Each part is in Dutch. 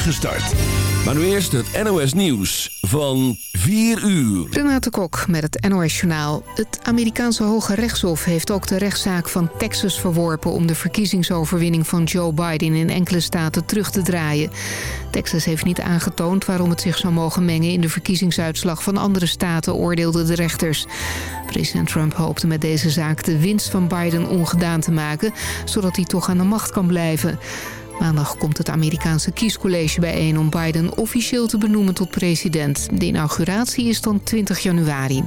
start. Maar nu eerst het NOS Nieuws van 4 uur. Renate Kok met het NOS Journaal. Het Amerikaanse Hoge Rechtshof heeft ook de rechtszaak van Texas verworpen... om de verkiezingsoverwinning van Joe Biden in enkele staten terug te draaien. Texas heeft niet aangetoond waarom het zich zou mogen mengen... in de verkiezingsuitslag van andere staten, oordeelden de rechters. President Trump hoopte met deze zaak de winst van Biden ongedaan te maken... zodat hij toch aan de macht kan blijven. Maandag komt het Amerikaanse kiescollege bijeen om Biden officieel te benoemen tot president. De inauguratie is dan 20 januari.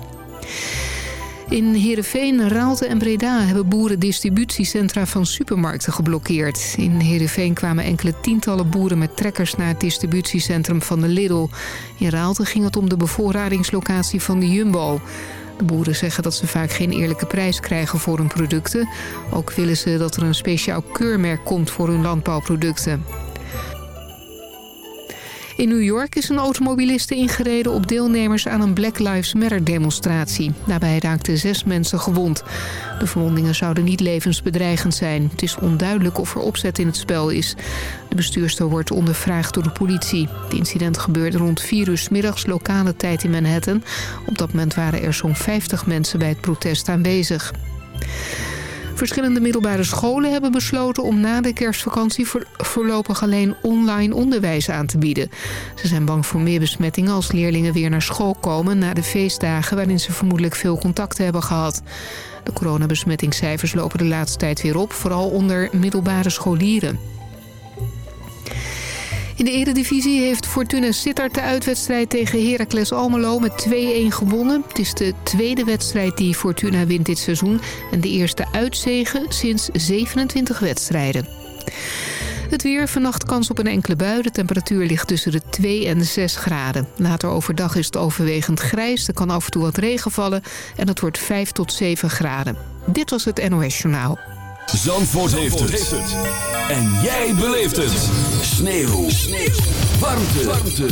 In Heerenveen, Raalte en Breda hebben boeren distributiecentra van supermarkten geblokkeerd. In Heerenveen kwamen enkele tientallen boeren met trekkers naar het distributiecentrum van de Lidl. In Raalte ging het om de bevoorradingslocatie van de Jumbo. De boeren zeggen dat ze vaak geen eerlijke prijs krijgen voor hun producten. Ook willen ze dat er een speciaal keurmerk komt voor hun landbouwproducten. In New York is een automobiliste ingereden op deelnemers aan een Black Lives Matter demonstratie. Daarbij raakten zes mensen gewond. De verwondingen zouden niet levensbedreigend zijn. Het is onduidelijk of er opzet in het spel is. De bestuurster wordt ondervraagd door de politie. Het incident gebeurde rond 4 uur middags lokale tijd in Manhattan. Op dat moment waren er zo'n 50 mensen bij het protest aanwezig. Verschillende middelbare scholen hebben besloten om na de kerstvakantie voorlopig alleen online onderwijs aan te bieden. Ze zijn bang voor meer besmettingen als leerlingen weer naar school komen na de feestdagen waarin ze vermoedelijk veel contacten hebben gehad. De coronabesmettingscijfers lopen de laatste tijd weer op, vooral onder middelbare scholieren. In de eredivisie heeft Fortuna Sittard de uitwedstrijd tegen Heracles Almelo met 2-1 gewonnen. Het is de tweede wedstrijd die Fortuna wint dit seizoen en de eerste uitzegen sinds 27 wedstrijden. Het weer, vannacht kans op een enkele bui. De temperatuur ligt tussen de 2 en de 6 graden. Later overdag is het overwegend grijs. Er kan af en toe wat regen vallen. En het wordt 5 tot 7 graden. Dit was het NOS Journaal. Zandvoort, Zandvoort heeft, het. En jij beleeft het. Sneeuw. Sneeuw. Warmte. Warmte.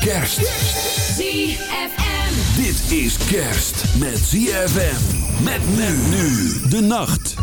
Kerst. ZFM. Dit is kerst met ZFM. Met men nu. De nacht.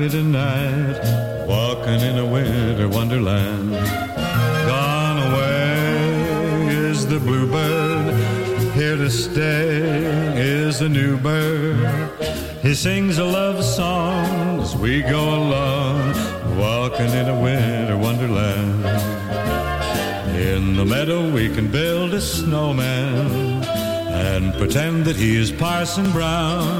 Happy tonight, walking in a winter wonderland. Gone away is the bluebird. Here to stay is a new bird. He sings a love song as we go along, walking in a winter wonderland. In the meadow we can build a snowman and pretend that he is Parson Brown.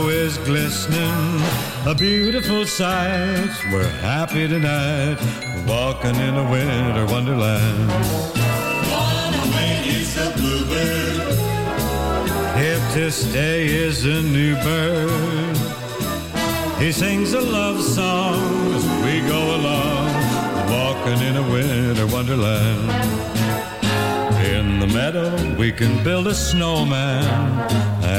Snow is glistening, a beautiful sight. We're happy tonight, walking in a winter wonderland. Gone away is the bluebird. Here to stay is a new bird. He sings a love song as we go along, walking in a winter wonderland. In the meadow, we can build a snowman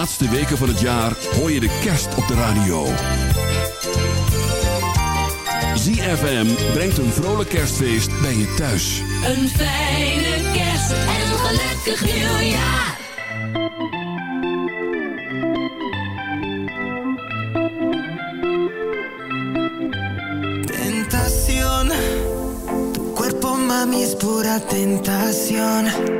laatste weken van het jaar hoor je de kerst op de radio. ZFM brengt een vrolijk kerstfeest bij je thuis. Een fijne kerst en een gelukkig nieuwjaar. Tentación, tu cuerpo mami es pura tentación.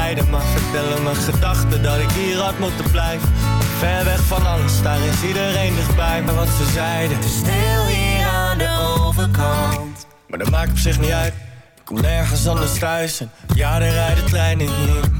Maar vertellen mijn gedachten dat ik hier had moeten blijven. Ver weg van alles, daar is iedereen dichtbij Maar wat ze zeiden. Te stil hier aan de overkant. Maar dat maakt op zich niet uit. Ik kom nergens anders thuis en ja, er rijden treinen hier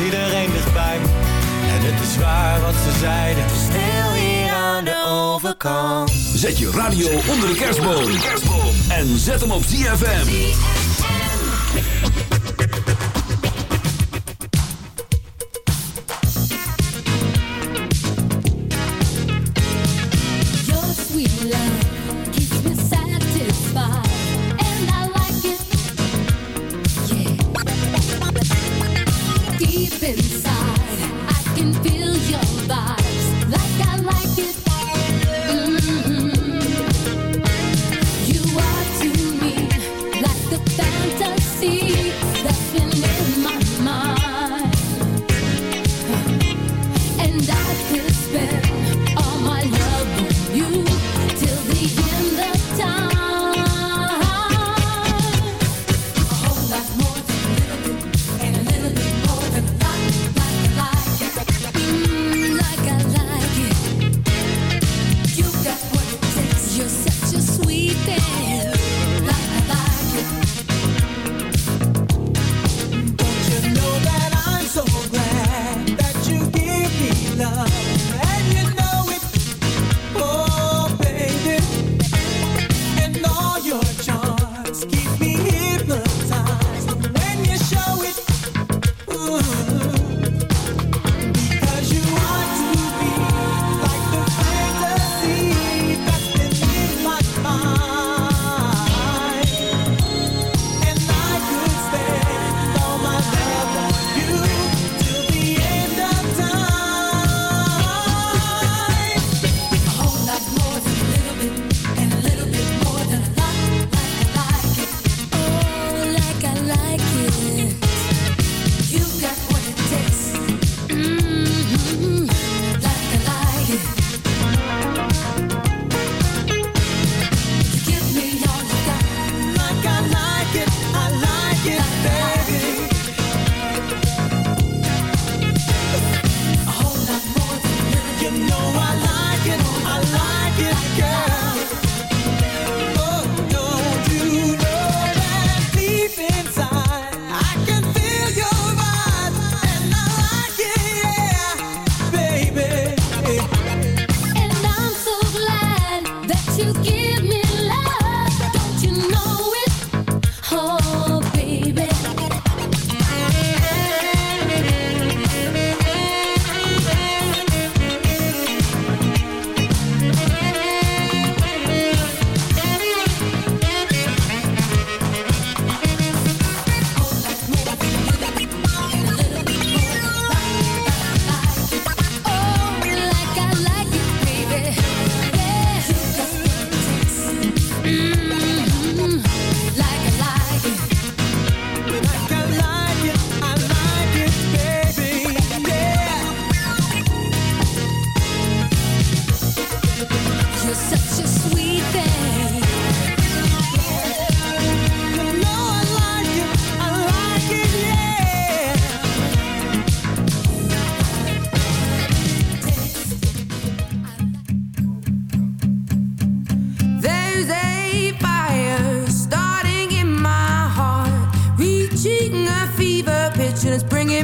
is iedereen dichtbij me. En het is waar wat ze zeiden. Stil hier aan de overkant. Zet je radio onder de kerstboom. En zet hem op ZFM.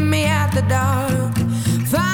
me at the dark.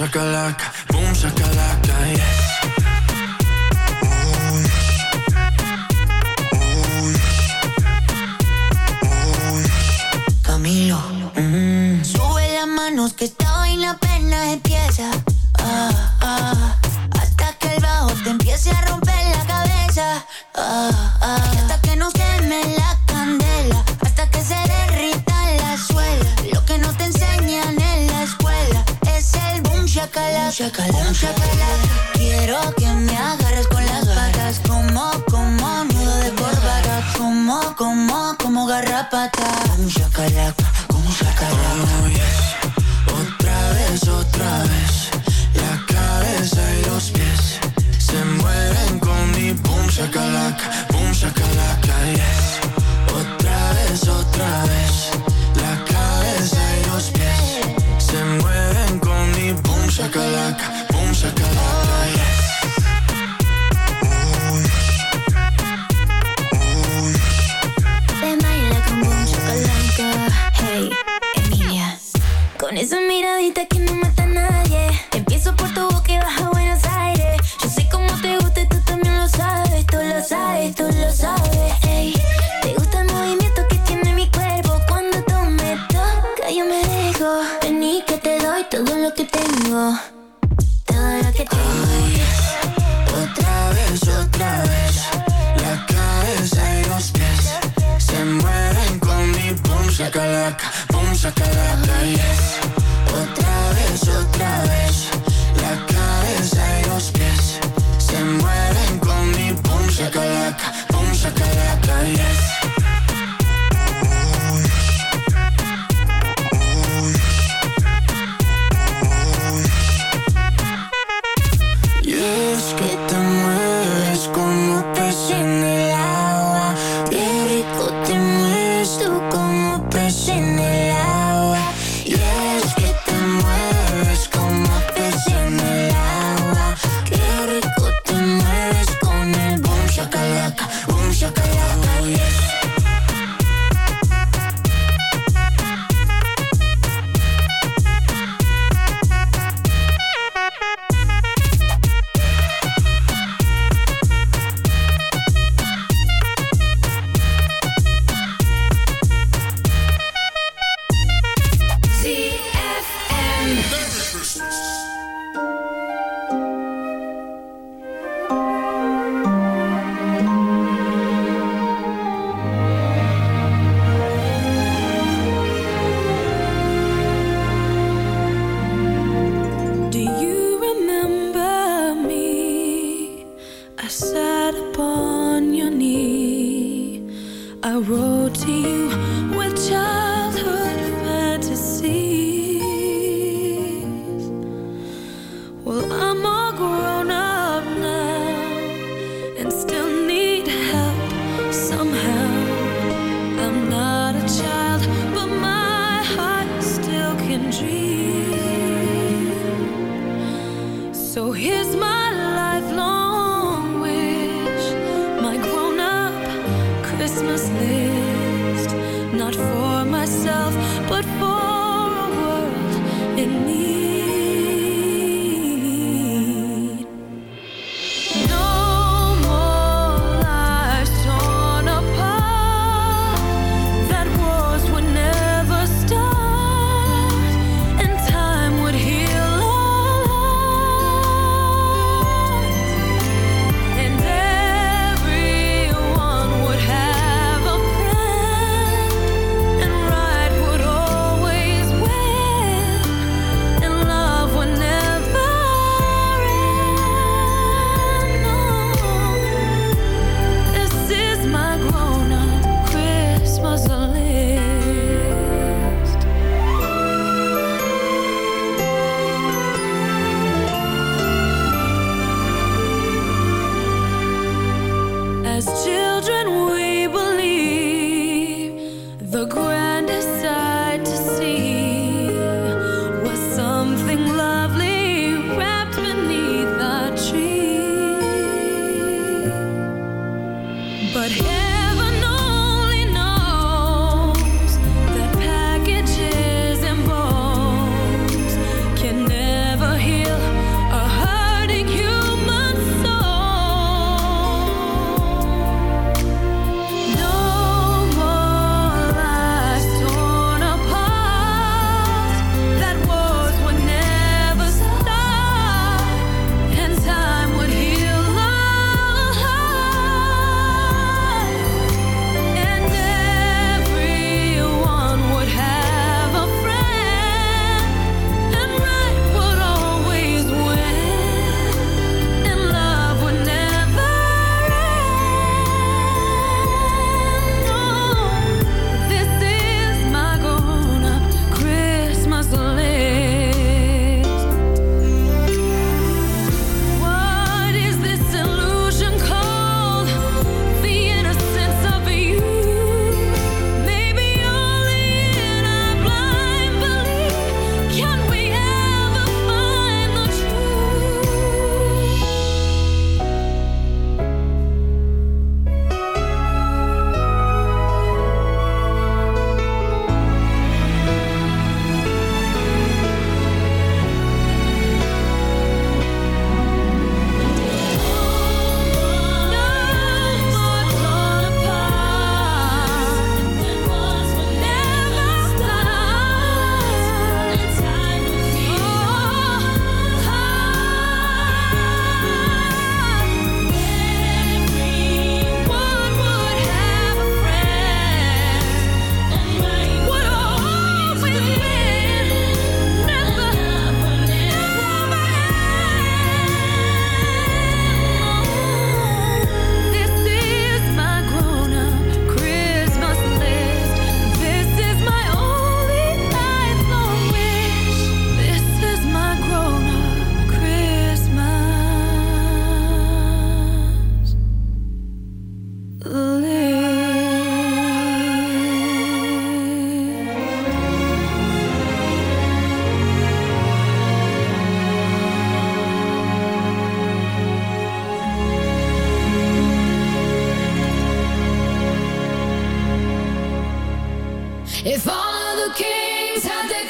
shakalaka, boom shakalaka, yes. Uy, uy, uy. Camilo, mm. sube las manos que esta vaina apenas empieza. Ah, ah. Hasta que el bajo te empiece a romper la cabeza. Ah, ah. mucha. Quiero que me agarres con las patas, como, como nudo de corbata, como, como, como garrapata. Un chacalac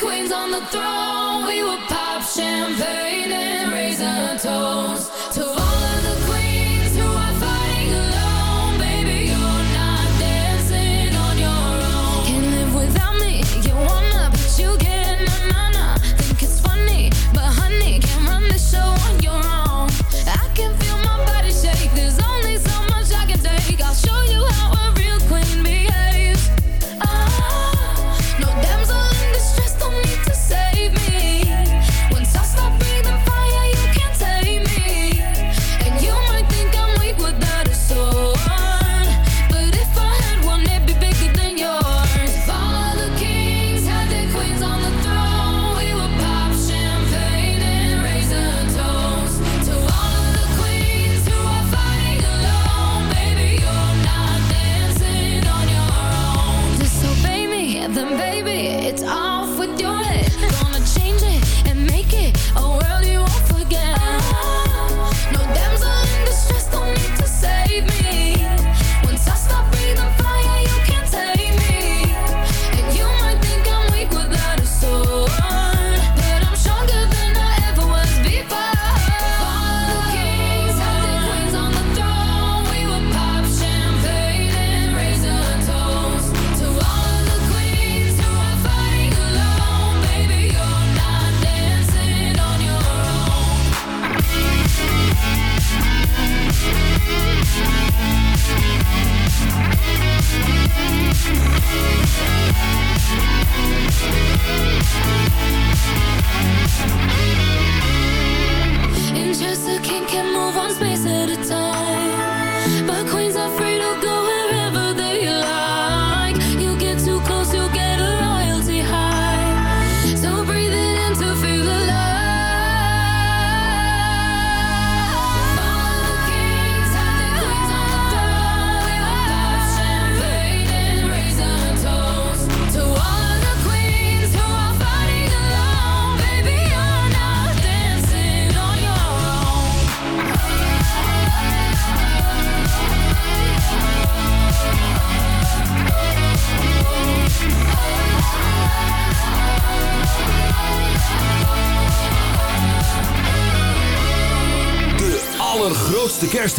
queens on the throne. We would pop champagne and raise a toast to.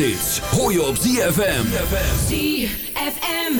zomerhits. Hoor je op ZFM. ZFM.